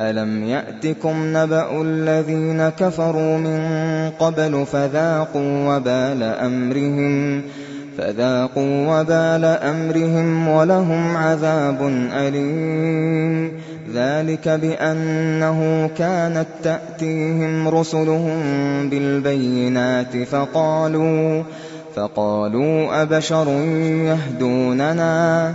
أَلَمْ يَأْتِكُمْ نَبَأُ الَّذِينَ كَفَرُوا مِن قَبْلُ فَذَاقُوا وَبَالَ أَمْرِهِمْ فَذَاقُوا وَبَالَ أَمْرِهِمْ وَلَهُمْ عَذَابٌ أَلِيمٌ ذَلِكَ بِأَنَّهُ كَانَت تَّأْتِيهِمْ رُسُلُهُم بِالْبَيِّنَاتِ فَقَالُوا فَقَالُوا أَبَشَرٌ يَهْدُونَنَا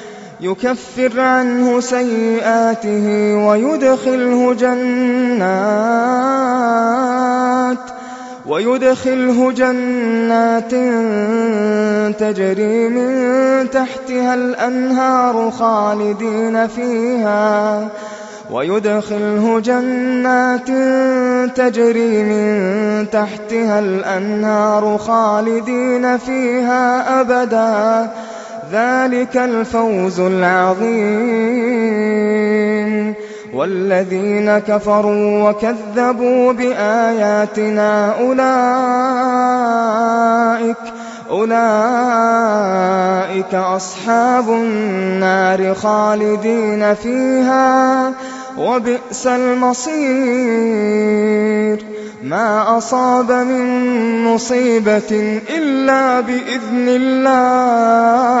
يكفر عنه سيئاته ويدخله جنات ويدخله جنات تجري من تحتها الأنهار خالدين فيها ويدخله جنات تجري من تحتها الأنهار خالدين فيها أبداً ذلك الفوز العظيم. والذين كفروا وكذبوا بآياتنا أولئك أولئك أصحاب النار خالدين فيها وبئس المصير. ما أصاب من مصيبة إلا بإذن الله.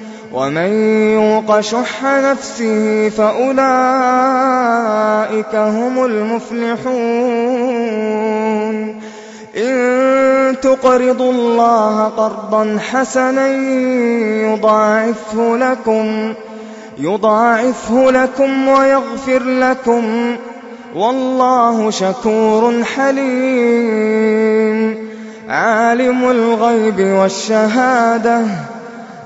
ومن يوق شح نفسه فأولئك هم المفلحون. إن تقرضوا الله قرضا حسنا يضاعفه لكم يضاعفه لكم ويغفر لكم. والله شكور حليم. عالم الغيب والشهادة.